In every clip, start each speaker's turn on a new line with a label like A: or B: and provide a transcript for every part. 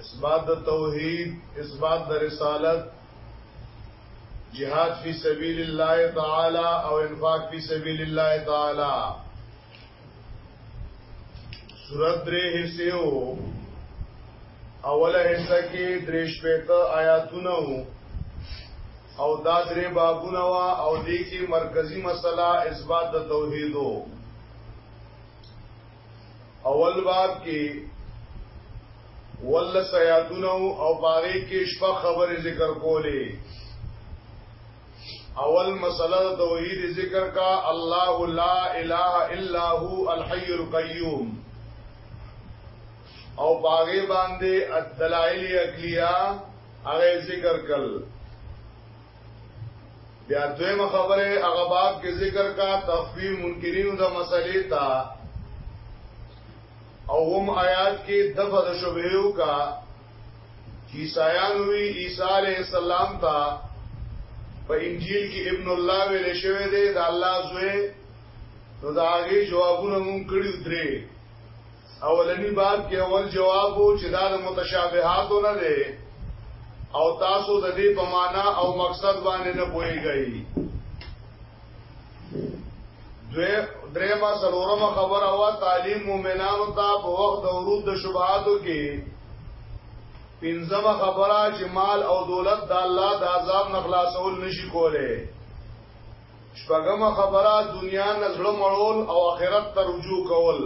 A: اثبات د توحید اثبات د رسالت جهاد فی سبیل الله تعالی او انفاق فی سبیل الله تعالی سورۃ درې حصے اوله حصہ کې درې شپږه آیاتونه وو او دا درې بابونه وا او دې کې مرکزی مسله اثبات د توحیدو اول باب کې ول سیاتونو او باغې کې شپه خبره ذکر کولې اول مسله توحید ذکر کا الله لا اله الا هو الحي القيوم او باغې باندې الدلائل عقلیه هغه ذکر کړل بیا دویمه خبره هغه باب کې ذکر کا تفوی منکرینو د مسلې تا او هم آیات کې دغه د شوبهو کا چې سایان وی عیسی علی السلام تا په انجیل کې ابن الله ویل شوی دی د الله زوی نو دا هغه جوابونه مونږ کړیو درې اولنی باب کې اول جواب وو چې دا د متشابهاتو نه دی او تاسو د دې په معنا او مقصد باندې نه پوهیږئ دوی درېما سلورمه خبره وا تعلیم مومنانو ته په وخت د ورود د شبهاتو کې پنځمه خبره چې مال او دولت د الله د عذاب نه خلاصول نشي کوله شپږمه خبره دنیا نه زړه مړول او آخرت ته رجوع کول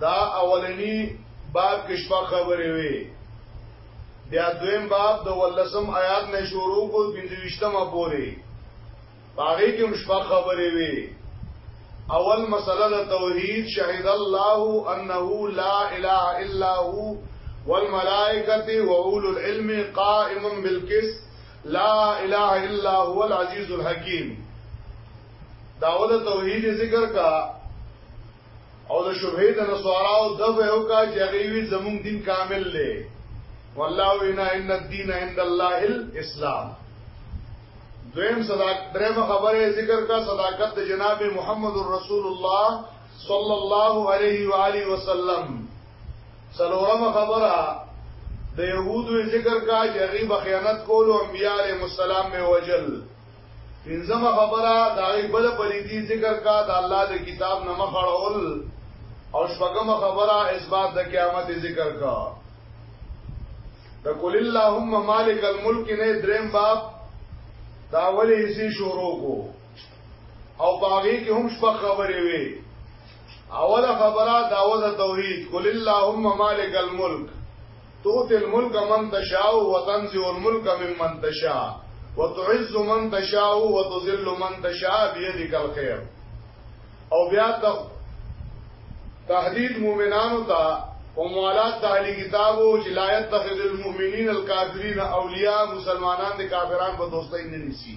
A: دا اولنی باب کې شپږ خبرې وي بیا دویم باب د ولسم آیات نه شروع کو بنځوشتمه پوري باغې کې شپږ خبرې وي اول مسله د توحید شهید الله انه لا اله الا هو والملائکه وعول العلم قائم بالقسط لا اله الا هو العزیز الحکیم داول توحید ذکر کا او د شبهه د نسواراو د به او کا چې هغه وی زمون دین کامل لې والله وینا ان الدین عند الله الاسلام دویم صداق دریم خبره ذکر کا صداقت د جناب محمد رسول الله صلی الله علیه و آله وسلم سلورم خبره د يهودو ذکر کا چې هغه بخیانت کول او انبيار مسالم به وجل پنځمه خبره دا غي بل پریدي ذکر کا د الله د کتاب نه مخړول او شپږمه خبره اثبات د قیامت ذکر کا د قل اللهم مالک الملک نه دریم باب دا ولې سي شروع کو او باغی کې هم شپږ خبرې وي اوله خبره داوود توحید قل اللهم مالک الملک توت الملک من تشاء وتنزع الملک ممن تشاء وتعز من تشاء وتذل من تشاء بيدك الخير او بیا تهدید مؤمنانو ته او موالات د اهلی کتابو چې لا يتخذ المؤمنین الکافرین اولیاء مسلمانان د کافرانو په دوستۍ نه نیسي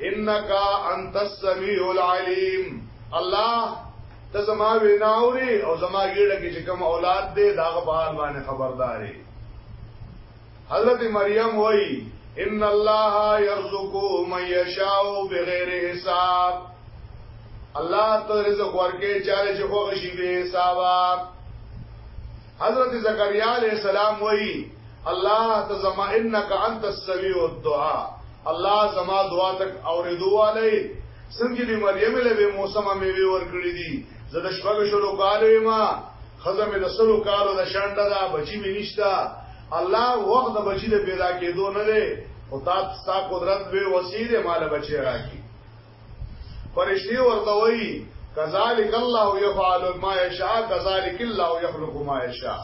A: انك انت السميع العليم الله ته زما وینا اوري او زما ګیړه کې چې کوم اولاد دی دا غبار باندې خبرداري حضرت مریم وای ان الله يرزق من يشاء بغیر حساب الله ته رزق ورکې چاله چې خوښ شي به حساب حضرت زکریا علیہ السلام وای الله تزما انک انت السمیع الدعاء الله زما دعا تک اوریدو والے څنګه دی مریم له به موسمه میوه ورکړی دي زه د شپږ شلو کالو ما خزه مې د سلو کالو د شانډه دا بچی مې نشتا الله وخت د بچی د پیدا کېدو نه لري او تا ستا قدرت به وسیله مال بچی راکی فرشتي ورته وایي کذالک الله یفعل ما یشاء کذالک الله یخلق ما یشاء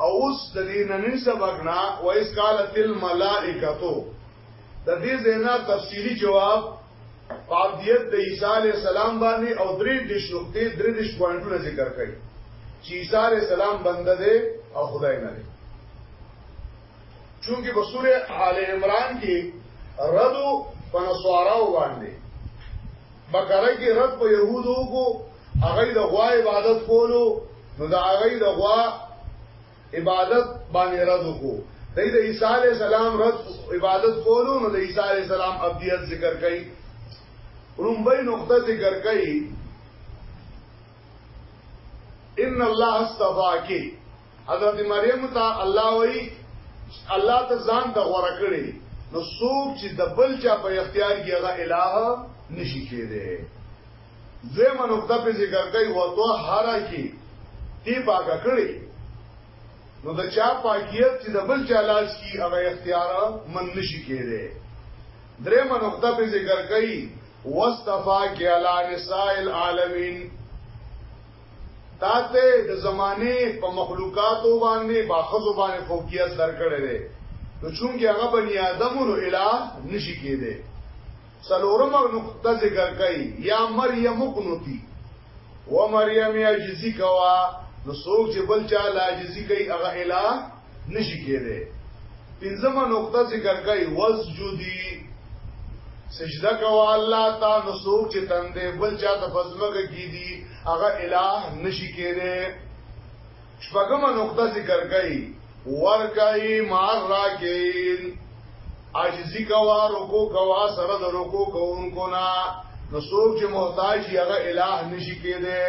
A: او اوس د دې نننی سبق نه وایس قالت الملائکتو د دې زینا تفصیلی جواب پابدیت د عیسی علی السلام باندې او درې د شوختې درې د پوینټونه ذکر کړي چې عیسی علی السلام بنده دی او خدای نه دی چونکه په سوره آل عمران کې رد په نسواراو باندې بقره کې رد په يهودو کو هغه د غوا عبادت کولو نو دا هغه د غوا عبادت باندې رد کو د عیسی علی السلام رد عبادت کولو نو د عیسی علی السلام ابدیت ذکر کړي رومبه نقطه ذکر کړي ان الله استفاکی حضرت مریم ته الله وایي الله ته ځان د غوړه کړی نو څوک چې د بل چا په اختیار کې هغه الہ نشي کېده زمو نقطه په ذکر کوي وته هارا کې دی باګه کړی نو د چا پاکیت چې د بل چا لاس کې هغه اختیار من نشي کېده درېمه نقطه په ذکر کوي واستفاق علی نساء العالمین تا ته د زمانه په مخلوقاتو باندې باخذو باندې فوقیت درکړې ده نو چونګي هغه بنی آدم نو اله نشي کېده سلورم نقطه ذکر کړي یا مریم قنوتی و مریم یجزی کوا نو سوچ بل چا لاجزی کوي هغه اله نشي کېده پنځمه نقطه ذکر کوي وسجدي سجده کوا الله تا نو سوک چې تندې بل چا ته فزمګه کیدی هغه الہ نشی کېده شپږم نقطه ذکر کړي ورکای مار راکین عاجزی کوا رکو کوا سره د رکو کوونکو نه نو سوک چې محتاج هغه الہ نشی کېده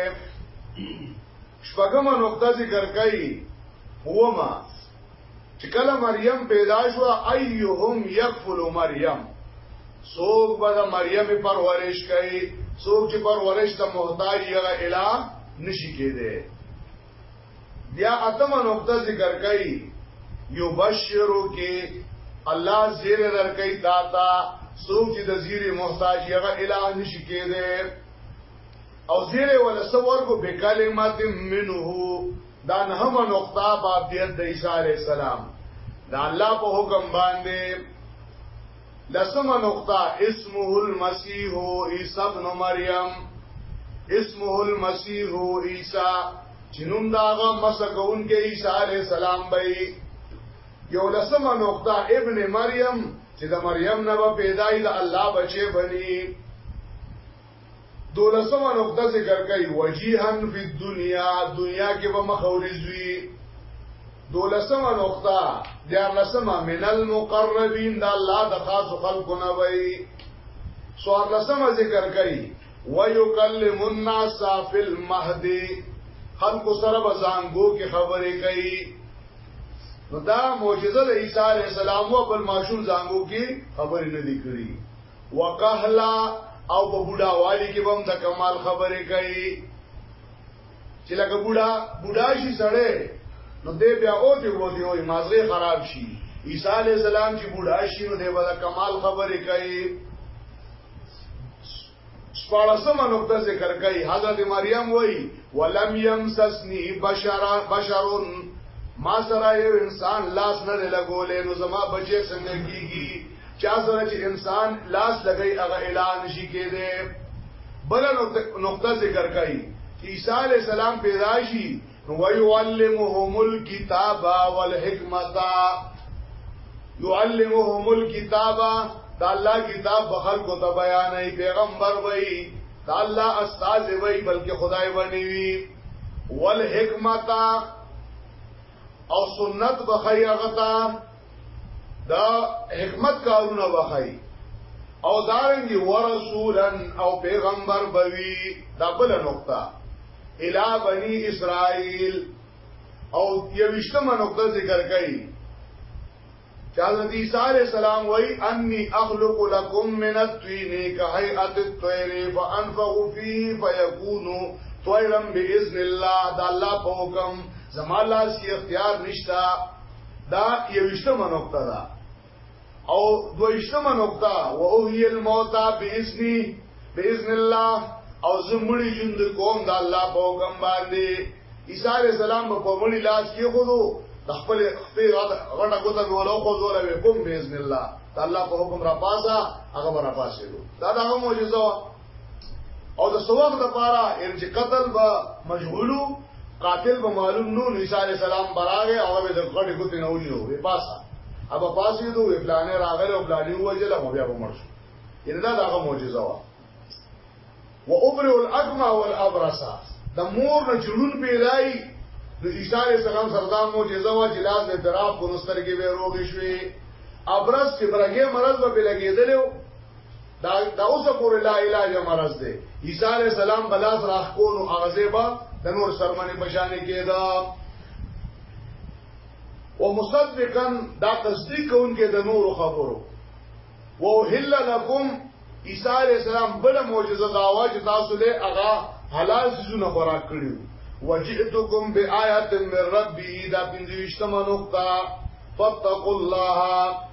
A: شپږمه نقطه ذکر کوي اومه چې کله مریم پیدا شو ايهم يكفل مریم سوق به د مریم پرورش کوي سوق چې پرورش ته محتاج یا اله نشي کېده بیا اتمه نقطه ذکر کوي یبشرو کې الله زیر درکې داتا سوق چې د زیر محتاج یا اله نشي کېده او زیره ولا سور کو بکلمات منه دا نه هم نقطه باب دی د عیسی علی السلام دا الله په حکم باندې لسم نقطه اسمه المسیح عیسی ابن مریم اسمه المسیح عیسی چنوم داغه مسکون کې عیسی علی السلام به یو لسم نقطه ابن مریم چې د مریم نه پیدای د الله بچي بني دولسمه نقطه ذکر کوي وجيها فی الدنيا دنیا کې به مخورزوي دولسمه نقطه دیار لسمه من المقربین دا الله د خاص خلقو نه وي سوار لسمه ذکر کوي ويكلم الناس فی المهد خلق سره بزانګو کې خبرې کوي نو دا معجزه د عیسی علی السلام او بل ماشوم زانګو کې خبرې نه لیکلي وکهلا او په بوډا والی کې هم د کمال خبرې کوي چې لکه بوډا بوډا شي سره نو دې بیا او دې وو دې وې مازغه خراب شي عیسی علی السلام چې بوډا شي نو دې به کمال خبرې کوي سپارسم نقطه ذکر کوي حضرت مریم وای ولم یمسسنی بشر بشرن ما سره یو انسان لاس نه لګولې نو زما بچي څنګه کیږي چا سره چې انسان لاس لګي هغه الہ نشي کېده بل نقطه ذکر کوي چې عیسی علی السلام پیدا شي ويعلمهم الكتاب والحکمت يعلمهم الكتاب دا الله کتاب بخل کو ته بیان ای پیغمبر وای دا الله استاد وای بلکې خدای ونی وی والحکمت او سنت بخیغتا دا حکمت کارونه وخی او دارنګي ورسولن او پیغمبر بوي دا بل نقطه الی بنی اسرائیل او یوشتمه نقطه ذکر کړي چې حضرت عیسی علیہ السلام وای انی اخلق لكم من الطين كهيئه الطير فانفخ فيه فيكون طيرا باذن الله دا الله په حکم زما لاس کې اختیار نشتا دا یوشتمه نقطه ده او دویشتمه نقطه و اوهی الموت باذنی باذن الله او زمړي ژوند کوم د الله په حکم باندې عیسی علی السلام په مړي لاس کې خورو د خپل خپل غټه کوته ولا خو زور به کوم باذن الله الله په حکم را پاسا هغه را پاسې دا دا معجزه او د سوغ د پاره ان چې قتل به مجهولو قاتل به معلوم نو عیسی علی السلام براغه او به د غټ غوت نه ونی نو وی پاسا ابا پاسې دوه وی پلان راغله او پلان یو وجل او بیا عمر شو ان دا دغه معجزه وا و ابرئ الاجمع والابرص د مور نه جنون پیدای نو عیسی علی السلام سردار معجزه وا چې لاس به دراب کو نستر کې به روغ شوي ابرص چې برګه مرض به لګیدلو دا دا اوس پورې لا علاج مرز دی عیسی علی السلام بلاس راخ کو نو اغزه با د نور سرمنه پشانې کېدا او مصدقا دا تصدیق کوونکې د نور خبرو او هل لکم عیسی علی السلام بل معجزه دا واج تاسو له اغا حلال سيزونه خوراک کړیو وجئتکم بآیات من ربی دا پنځوشتمه نقطه فاتقوا الله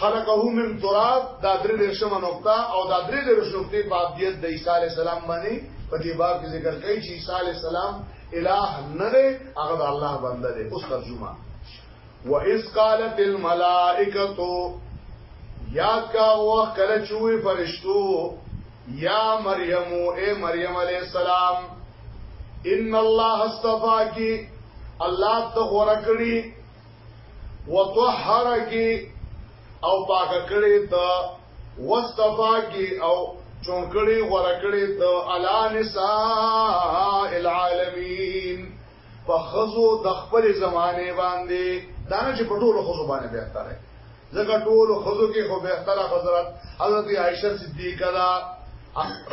A: خلقه من تراب دا درې درشمه نقطه او دا درې درش نقطې په عبدیت د عیسی علی السلام باندې په دې باب کې ذکر کوي چې عیسی علی السلام الہ نه دی هغه د الله بنده دی اوس ترجمه و اذ قالت الملائکه یاد کا وخت کله چوي فرشتو یا مریم اے مریم علی السلام ان الله استفاکی الله ته غوړه کړی وطهر کی او پاک کړي تا واستفا کی او چون کړي غره کړي تا علا نساء العالمین په خزو د خپل زمانه باندې دانه چې په ټولو خزو باندې بهتره زګه ټول خزو کې خو به تر حضرت حضرت عائشہ صدیقہ دا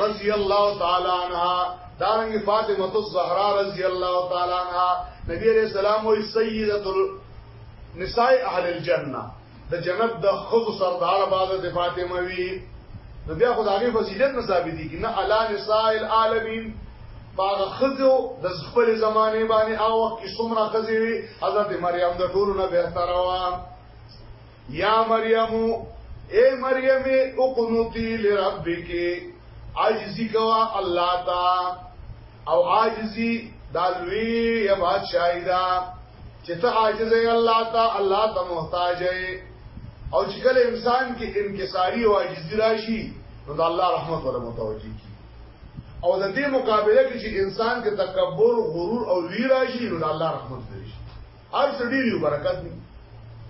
A: رضی الله تعالی عنها دارنګ فاطمه الزهرا رضی الله تعالی عنها نبی علیہ السلام وی سیدۃ النساء اهل الجنه د جنت د خزو سردار باز د فاطمه وی نو بیا خدای فضیلت نه ثابت دي کنه الا نساء العالمین باغ خزو د خپل زمانه باندې او وخت کې څومره خزي حضرت مریم د ټولو نه بهتره وه یا مریم اے مریم اقنوتی لربک عاجزی کوا الله تا او عاجزی دا لوی بادشاہی دا چې ته عاجز یې الله تا الله ته محتاج یې او چې کله انسان کې انکساری او عاجزی راشي نو د الله رحمت ور متوجي کی او د دې مقابله کې چې انسان کې تکبر غرور او ویرا شي نو د الله رحمت هر څه ډیر یو برکت دی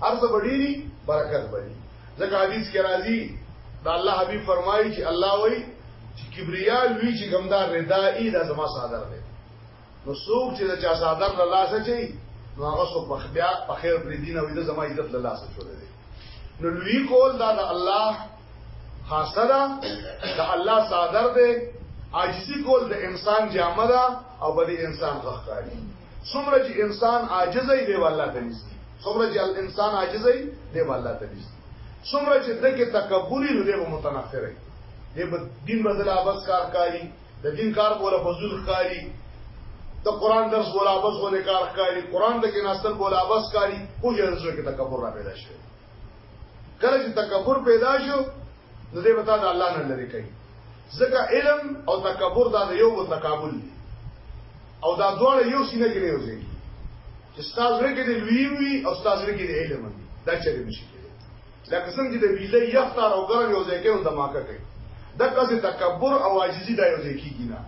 A: هر څه ډیری برکت بني ځکه حدیث کې راځي دا الله حبیب فرمایي چې الله وایي چې کبریا لوی چې ګمدار ردائی دا زما صادر دی نو څوک چې دا چا صادر له لاسه چي نو هغه څوک په بیا په خیر پر دین او دا زما عزت له لاسه چولې دی نو لوی کول دا د الله خاصه ده د الله صادر دی عاجزی کول د انسان جامه ده او بل انسان غخکاری څومره چې انسان عاجز دی به الله ته نږدې څومره چې انسان عاجز دی دی به الله ته نږدې څومره چې دغه تکبر دی دی به متنفر دی دی به دین بدل ابس کار کوي د دین کار بوله فزول کوي د قران درس بوله ابس ونه کار کوي قران د کې نسل بوله ابس کوي خو یې زړه کې تکبر را پیدا شي کله چې تکبر پیدا شو نو دې وتا د الله نه لري کوي ځکه علم او تکبر دا یو بل تقابل دی او دا دواړه یو سینه کې نه یوځي چې ستاسو لري کې دی لوی وي او ستاسو لري کې دی علم وي دا چېرې نشي کېږي لکه څنګه چې د بیلې یختار او ګرم یو ځای کې او دماکه کوي دغه څه تکبر او عاجزي دا یو ځای کېږي نه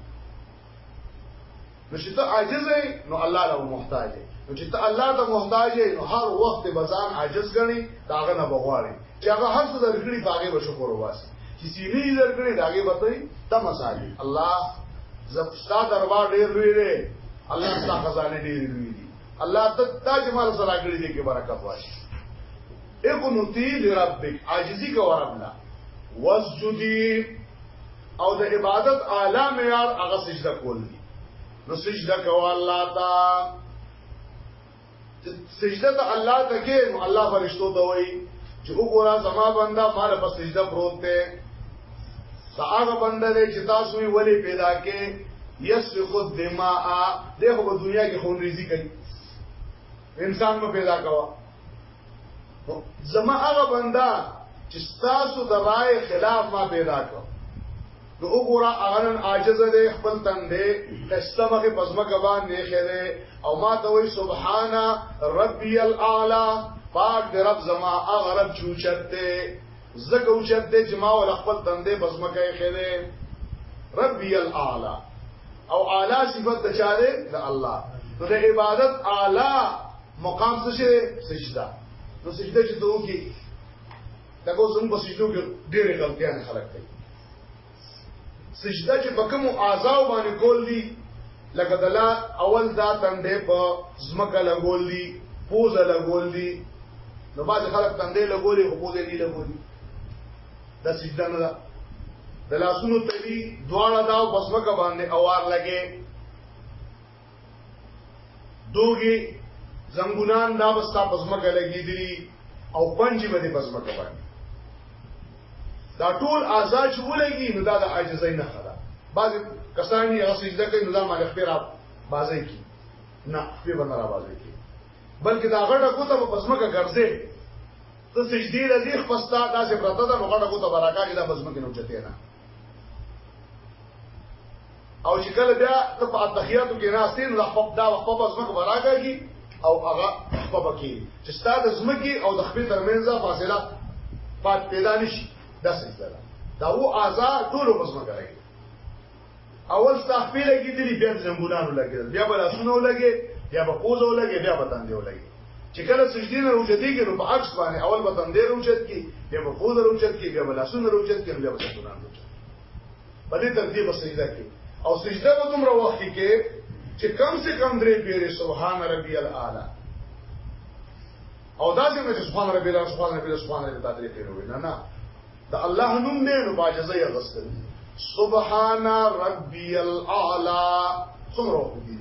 A: نو چې ته عاجز یې نو الله له محتاج یې نو چې ته الله ته محتاج یې نو هر وخت به ځان عاجز غني داغه نه بغواړي چې هغه هر څه درکړي باغې به شکر وباسي چې سینې یې درکړي داغه به ته تمسالي الله زبستا دربار ډېر لوی دی الله ستا خزانه ډېر لوی دي الله ته تاج مال سره کړی دي کې برکت واشي اقنتی لربک عاجزی کا ورب لا وسجدی او د عبادت اعلی معیار هغه سجده کول دي نو سجده کوه الله تا سجده ته الله ته کې نو الله فرشتو ته وایي چې وګوره زما بندا مال په سجده پروت دی دا هغه بنده دی چې تاسو یې ولې پیدا کې یسفخ الدماء دغه په دنیا کې خون ریزي کوي انسان په پیدا کوا زما هغه بندا چې تاسو د رائے خلاف ما پیدا کړ نو وګوره هغه نن عاجز دی خپل تندې قصه مخه پزما کبان نه خره او ما ته وی سبحان ربي الاعلى پاک دی رب زما هغه رب چوچته زکه او چت دې چې ما ول خپل تندې بزمکه یې خېلې ربي الاعلى او اعلی صفت د چاره د الله نو د عبادت اعلی مقام څه شي سجده نو سجده چې دوی کې دا کوم په سجدو کې ډېر غلطیان خلک کوي سجده چې په کوم اعضاو باندې کول دي لکه دلا اول دا تندې په زمکه لګول دي پوزه لګول دي نو باز خلک تندې لګولې خو پوزه نه لګولې دا سجده نه ده د لاسونو تری دواړه دا په زمکه باندې اوار لګي دوګي زنګونان دا وستا پزمکه لګیدلی او پنجي باندې پزمکه باندې دا ټول آزاد چې ولګي نو دا د عاجزۍ نه خلا بعض کسان یې هغه سجده کوي نو دا مال خپل را بازي کی نه خپل باندې را بازي کی بلکې دا غټه کوته په پزمکه ګرځي ته سجدي لذي خپستا داسې پرته ده نو غټه کوته براکا کې دا پزمکه نه چته نه او چې کله بیا د په اتحیاتو کې ناستین د خپل دا خپل بزمک براګي او هغه خپل کې چې ستاد زمکی او د خپل ترمنځ فاصله پات پیدا نشي دا څه ده دا و آزاد ټول بزمک راګي اول ستا خپې لګېدلي بیا د زنګونانو لګېدل بیا به لاسونه ولګې بیا به پوزه ولګې بیا به تندې ولګې چې کله سجدې نه روچتېږي نو په عکس باندې اول به تندې روچت کړي بیا به پوزه روچت کړي بیا به لاسونه روچت کړي بیا به زنګونان روچت په دې ترتیب به سجده کوي او سجده به دومره وخت کې چې کم سے کم درې پیرې سبحان ربي الاعلى او دا چې سبحان ربي الاعلى سبحان ربي الاعلى سبحان ربي الاعلى درې پیرې وي نه نه د الله نوم دی نو باجزه یې غسل سبحان ربي الاعلى څومره وخت دی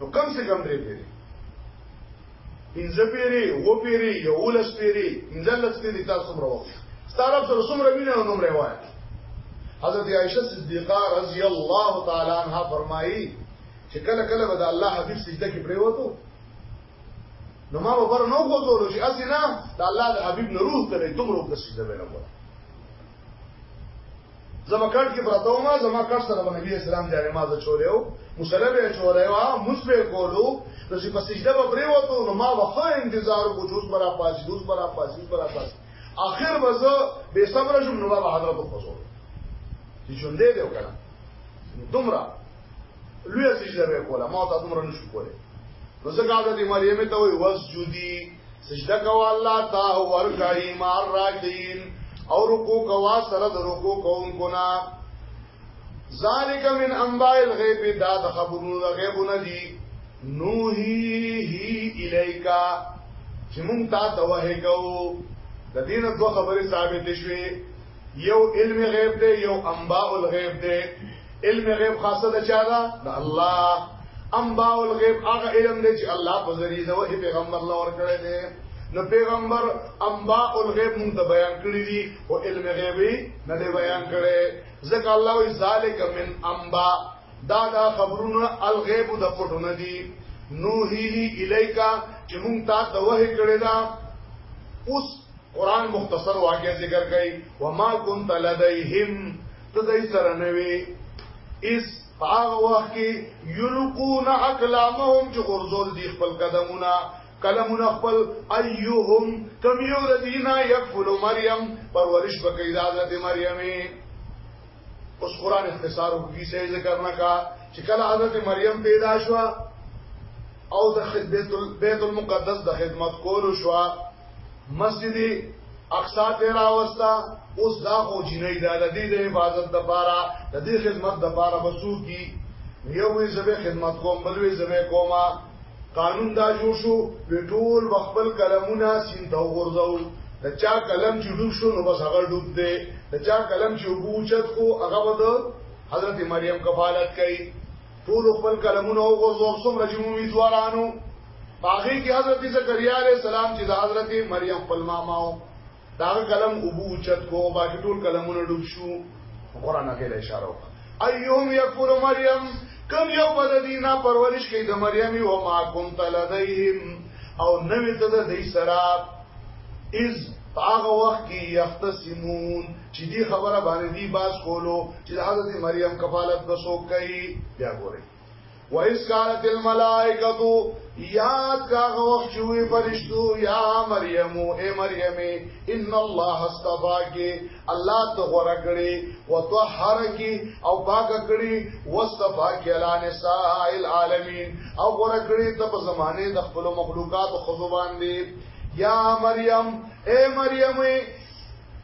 A: نو کم سے کم درې پیری پنځه پیری و پیری یو لس پیری پنځه لس پیری تاسو څومره وخت ستاره سره څومره مینه او نوم روایت حضرت عائشہ صدیقہ رضی الله تعالی عنها فرمایي چې کله کله به د الله حبیب سجده کې پریوتو نو ما به پر نو غوځولو چې اسی نه د الله د حبيب نه روح ته دومره وکړسیده به نه وره زما کټ کې پراتو ما زما کټ سره نبی اسلام جاري ما ز چولیو مسلمه چولیو مسبه کولو نو چې په سجده به پریوتو نو ما وخه انتظار کو جوز برا پاس جوز برا پاس جوز برا پاس اخر به زه به صبر شم نو ما حضرت خو چې ژوندې دی وکړه دومره لوی سجده به کوله ما ته دومره نشو کوله نو ځکه حضرت مریم ته وی وسجدي سجده کوا الله تا ورکای مار راکین او رکوع کوا سره د رکوع کوونکو نه ذالک من انباء الغیب دا د خبرونو د غیب نه دي نوحیه الیکا چې مونږ تا ته وحی کوو د دین دوه خبرې ثابت شوې یو علم غیب دی یو انباء الغیب دی علم غیب خاصه د چا ده د الله انباء الغیب هغه علم دی چې الله په ذریعه د وحی پیغمبر لور کړی دی نو پیغمبر انباء الغیب مونږ ته بیان کړی دي او علم غیبی نه دی بیان کړی ځکه الله وی ذالک من انباء دا دا خبرونه الغیب د پټو نه دي نوحی الیکا چې مونږ ته د وحی کړی دا اوس قران مختصر واقع ذکر کوي وما كنت لديهم ته دای سره نه وي اس هغه وخت کې یلقون اقلامهم چې غرزول دي خپل قدمونه کلمونه خپل ايهم کم یو د دینه یکفل مریم پرورش وکړي د حضرت مریم اوس قران اختصار وکړي سې ذکر نه کا چې کله حضرت مریم پیدا شو او د بیت المقدس د خدمت کولو شو مسجد اقصا ته راوستا اوس دا خو جنې دا د دې د حفاظت د پاره د دې خدمت د پاره بسو کی یو وی زبې خدمت کوم بل وی زبې کوما قانون دا جوړ شو په ټول خپل قلمونه سین دا ورځو د چا قلم چې ډوب شو نو بس هغه ډوب دی د چا قلم چې وګوچت کو هغه ود حضرت مریم کفالت کوي ټول خپل قلمونه او غوزو څومره چې امیدوارانو باغی کې حضرت زکریا علیہ السلام چې د حضرت مریم خپل ماماو دا قلم ابو چت کو باقی ټول قلمونه ډوب شو قران کې اشاره وکړه ايهم يكفر مریم کم یو بد دینا پرورش کې د مریم او ما كنت لديهم او نوې ته د دې سره از هغه وخت کې یختصمون چې دې خبره باندې دی باس کولو چې حضرت مریم کفالت بسو کوي بیا ګورئ وَإِذْ قَالَتِ الْمَلَائِكَةُ یاد کا وخت چوي فرشتو یا مریم اے مریم ان الله استفاکی الله ته غوړه کړی او طهر کی او پاک کړی واستفاکی علی نساء العالمین او غوړه کړی ته په زمانه د خپل مخلوقات خو باندې یا مریم اے مریم